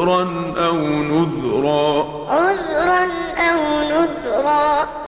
عذرا أو نذرا. عذرا أو نذرا.